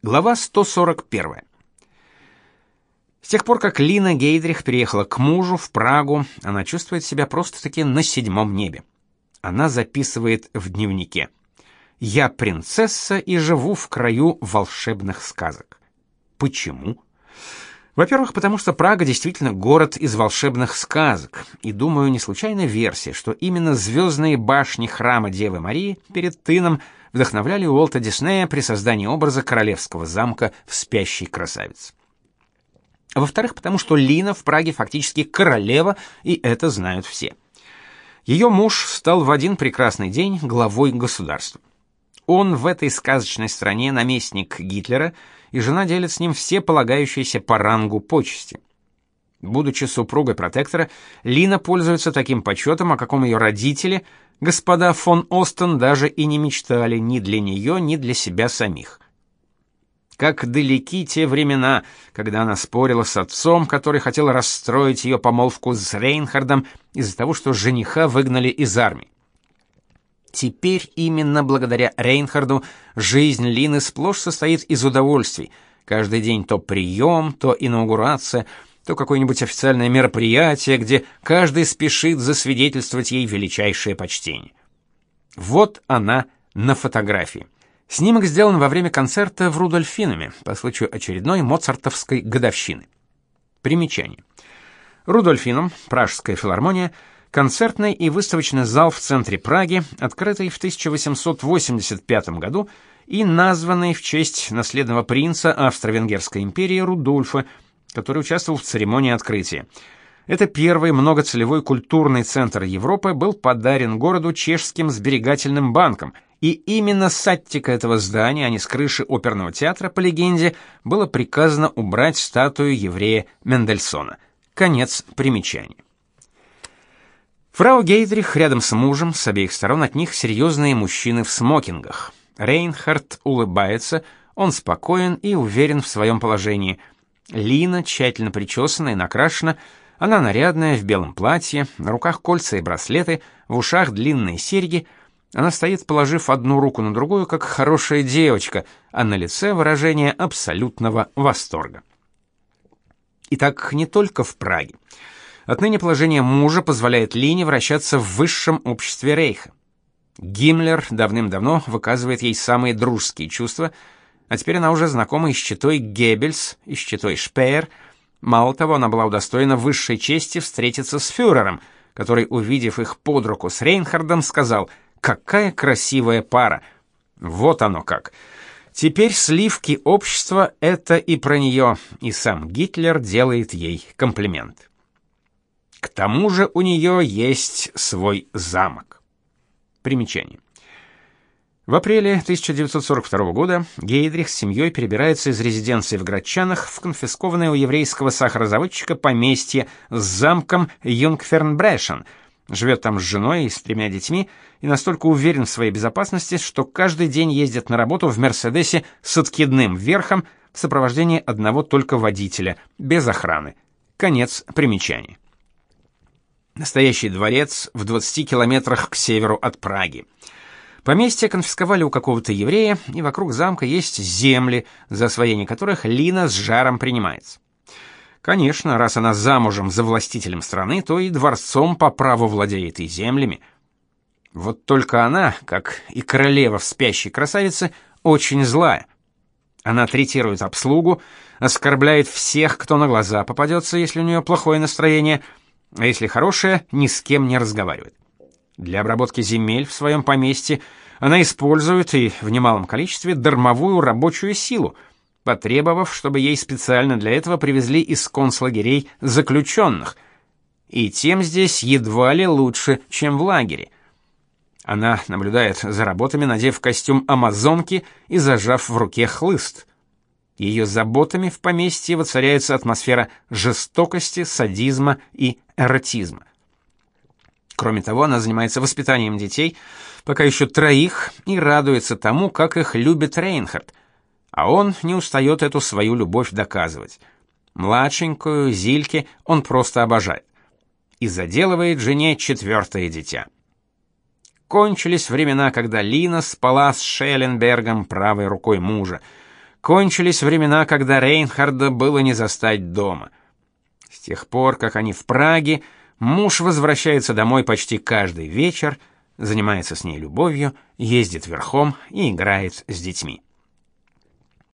Глава 141. С тех пор, как Лина Гейдрих переехала к мужу в Прагу, она чувствует себя просто-таки на седьмом небе. Она записывает в дневнике: "Я принцесса и живу в краю волшебных сказок". Почему? Во-первых, потому что Прага действительно город из волшебных сказок, и думаю, не случайная версия, что именно звездные башни храма Девы Марии перед Тыном вдохновляли Уолта Диснея при создании образа королевского замка в спящей красавице. Во-вторых, потому что Лина в Праге фактически королева, и это знают все. Ее муж стал в один прекрасный день главой государства. Он в этой сказочной стране наместник Гитлера, и жена делит с ним все полагающиеся по рангу почести. Будучи супругой протектора, Лина пользуется таким почетом, о каком ее родители, господа фон Остен, даже и не мечтали ни для нее, ни для себя самих. Как далеки те времена, когда она спорила с отцом, который хотел расстроить ее помолвку с Рейнхардом из-за того, что жениха выгнали из армии. Теперь именно благодаря Рейнхарду жизнь Лины сплошь состоит из удовольствий. Каждый день то прием, то инаугурация, то какое-нибудь официальное мероприятие, где каждый спешит засвидетельствовать ей величайшее почтение. Вот она на фотографии. Снимок сделан во время концерта в Рудольфинуме по случаю очередной моцартовской годовщины. Примечание. Рудольфинум, Пражская филармония – концертный и выставочный зал в центре Праги, открытый в 1885 году и названный в честь наследного принца Австро-Венгерской империи Рудольфа, который участвовал в церемонии открытия. Это первый многоцелевой культурный центр Европы был подарен городу чешским сберегательным банком, и именно с аттика этого здания, а не с крыши оперного театра, по легенде, было приказано убрать статую еврея Мендельсона. Конец примечания. Фрау Гейдрих рядом с мужем, с обеих сторон от них серьезные мужчины в смокингах. Рейнхард улыбается, он спокоен и уверен в своем положении. Лина тщательно причесана и накрашена, она нарядная в белом платье, на руках кольца и браслеты, в ушах длинные серьги. Она стоит, положив одну руку на другую, как хорошая девочка, а на лице выражение абсолютного восторга. Итак, не только в Праге. Отныне положение мужа позволяет Лине вращаться в высшем обществе Рейха. Гиммлер давным-давно выказывает ей самые дружеские чувства, а теперь она уже знакома и с читой Геббельс, и с читой Шпеер. Мало того, она была удостоена высшей чести встретиться с фюрером, который, увидев их под руку с Рейнхардом, сказал «Какая красивая пара!» Вот оно как. Теперь сливки общества — это и про нее, и сам Гитлер делает ей комплимент. К тому же у нее есть свой замок. Примечание. В апреле 1942 года Гейдрих с семьей перебирается из резиденции в Грачанах в конфискованное у еврейского сахарозаводчика поместье с замком Юнгфернбрэшен. Живет там с женой и с тремя детьми и настолько уверен в своей безопасности, что каждый день ездит на работу в Мерседесе с откидным верхом в сопровождении одного только водителя, без охраны. Конец примечания. Настоящий дворец в 20 километрах к северу от Праги. Поместье конфисковали у какого-то еврея, и вокруг замка есть земли, за освоение которых Лина с жаром принимается. Конечно, раз она замужем за властителем страны, то и дворцом по праву владеет и землями. Вот только она, как и королева в спящей красавице, очень злая. Она третирует обслугу, оскорбляет всех, кто на глаза попадется, если у нее плохое настроение – а если хорошая, ни с кем не разговаривает. Для обработки земель в своем поместье она использует и в немалом количестве дармовую рабочую силу, потребовав, чтобы ей специально для этого привезли из концлагерей заключенных. И тем здесь едва ли лучше, чем в лагере. Она наблюдает за работами, надев костюм амазонки и зажав в руке хлыст. Ее заботами в поместье воцаряется атмосфера жестокости, садизма и эротизма. Кроме того, она занимается воспитанием детей, пока еще троих, и радуется тому, как их любит Рейнхард. А он не устает эту свою любовь доказывать. Младшенькую, Зильке, он просто обожает. И заделывает жене четвертое дитя. Кончились времена, когда Лина спала с Шелленбергом правой рукой мужа. кончились времена, когда Рейнхарда было не застать дома. С тех пор, как они в Праге, муж возвращается домой почти каждый вечер, занимается с ней любовью, ездит верхом и играет с детьми.